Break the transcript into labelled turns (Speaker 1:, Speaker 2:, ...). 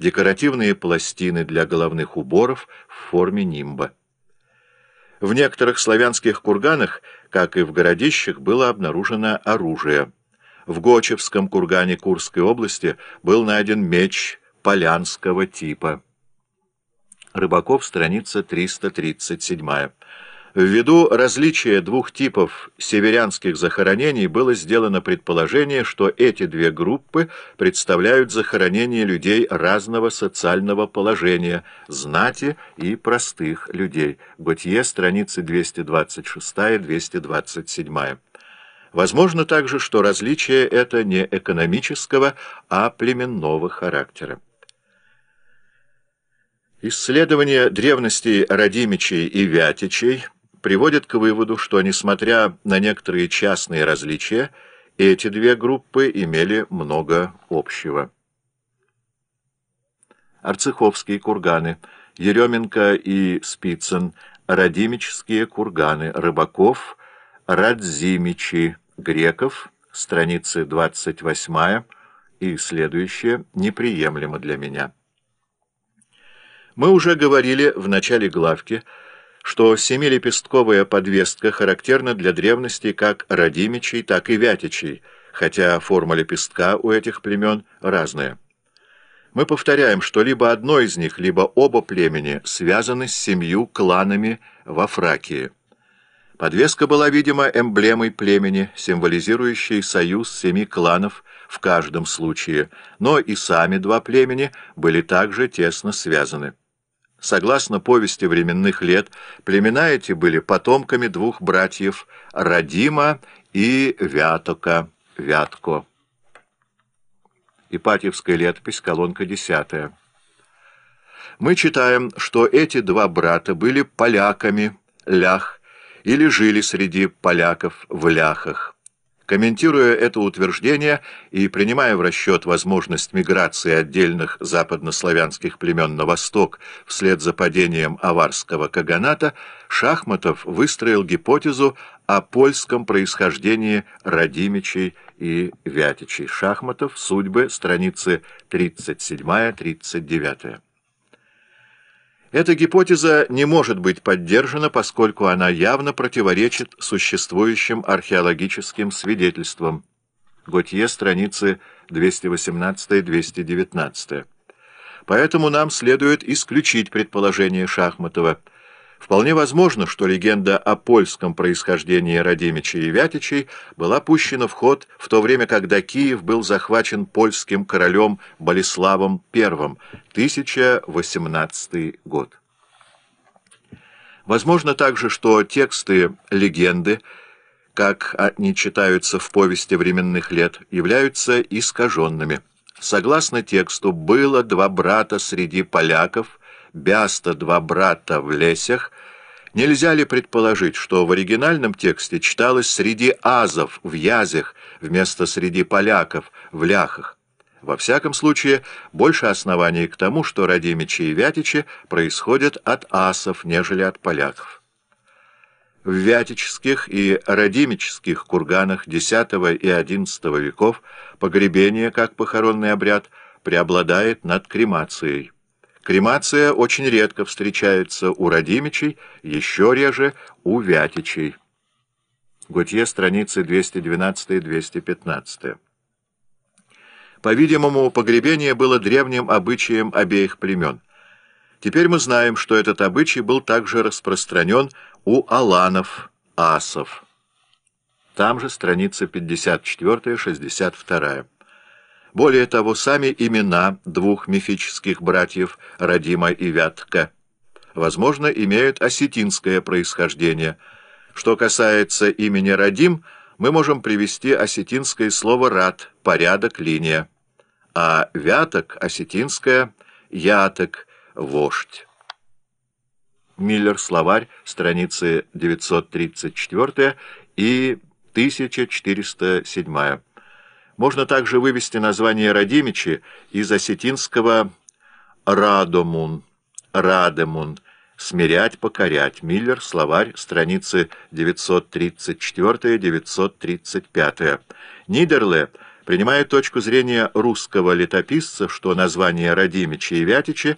Speaker 1: декоративные пластины для головных уборов в форме нимба. В некоторых славянских курганах, как и в городищах, было обнаружено оружие. В Гочевском кургане Курской области был найден меч полянского типа. Рыбаков, страница 337. Ввиду различия двух типов северянских захоронений было сделано предположение, что эти две группы представляют захоронения людей разного социального положения, знати и простых людей. Готье, страницы 226-227. Возможно также, что различие это не экономического, а племенного характера. Исследование древности Радимичей и Вятичей – приводит к выводу, что, несмотря на некоторые частные различия, эти две группы имели много общего. Арцеховские курганы, Еременко и Спицын, Радимические курганы, Рыбаков, Радзимичи, Греков, страницы 28 и следующее, неприемлемо для меня. Мы уже говорили в начале главки, что семилепестковая подвестка характерна для древности как родимичей, так и вятичей, хотя форма лепестка у этих племен разная. Мы повторяем, что либо одно из них, либо оба племени связаны с семью кланами во Фракии. Подвеска была, видимо, эмблемой племени, символизирующей союз семи кланов в каждом случае, но и сами два племени были также тесно связаны. Согласно повести временных лет, племена эти были потомками двух братьев Радима и Вятока, Вятко. Ипатьевская летопись, колонка 10. Мы читаем, что эти два брата были поляками, лях, или жили среди поляков в ляхах. Комментируя это утверждение и принимая в расчет возможность миграции отдельных западнославянских племен на восток вслед за падением аварского каганата, Шахматов выстроил гипотезу о польском происхождении Радимичей и Вятичей. Шахматов, судьбы, страницы 37-39. Эта гипотеза не может быть поддержана, поскольку она явно противоречит существующим археологическим свидетельствам. Готье, страницы 218-219. Поэтому нам следует исключить предположение Шахматова – Вполне возможно, что легенда о польском происхождении Радимичей и Вятичей была пущена в ход в то время, когда Киев был захвачен польским королем Болеславом I, 1018 год. Возможно также, что тексты легенды, как они читаются в повести временных лет, являются искаженными. Согласно тексту, было два брата среди поляков – Бяста два брата в лесях, нельзя ли предположить, что в оригинальном тексте читалось «среди азов в язях» вместо «среди поляков в ляхах»? Во всяком случае, больше оснований к тому, что Радимичи и Вятичи происходят от асов, нежели от поляков. В вятических и радимических курганах X и XI веков погребение, как похоронный обряд, преобладает над кремацией. Кремация очень редко встречается у Радимичей, еще реже у Вятичей. Готье, страницы 212-215. По-видимому, погребение было древним обычаем обеих племен. Теперь мы знаем, что этот обычай был также распространен у аланов, асов. Там же страница 54-62. Более того, сами имена двух мифических братьев Радима и Вятка, возможно, имеют осетинское происхождение. Что касается имени Радим, мы можем привести осетинское слово «рад» — порядок, линия, а Вяток — осетинское «яток» — вождь. Миллер, словарь, страницы 934 и 1407 можно также вывести название Радимичи из осетинского «радомун», «радемун», «смирять», «покорять». Миллер, словарь, страницы 934-935. Нидерле Принимая точку зрения русского летописца, что названия Радимича и Вятича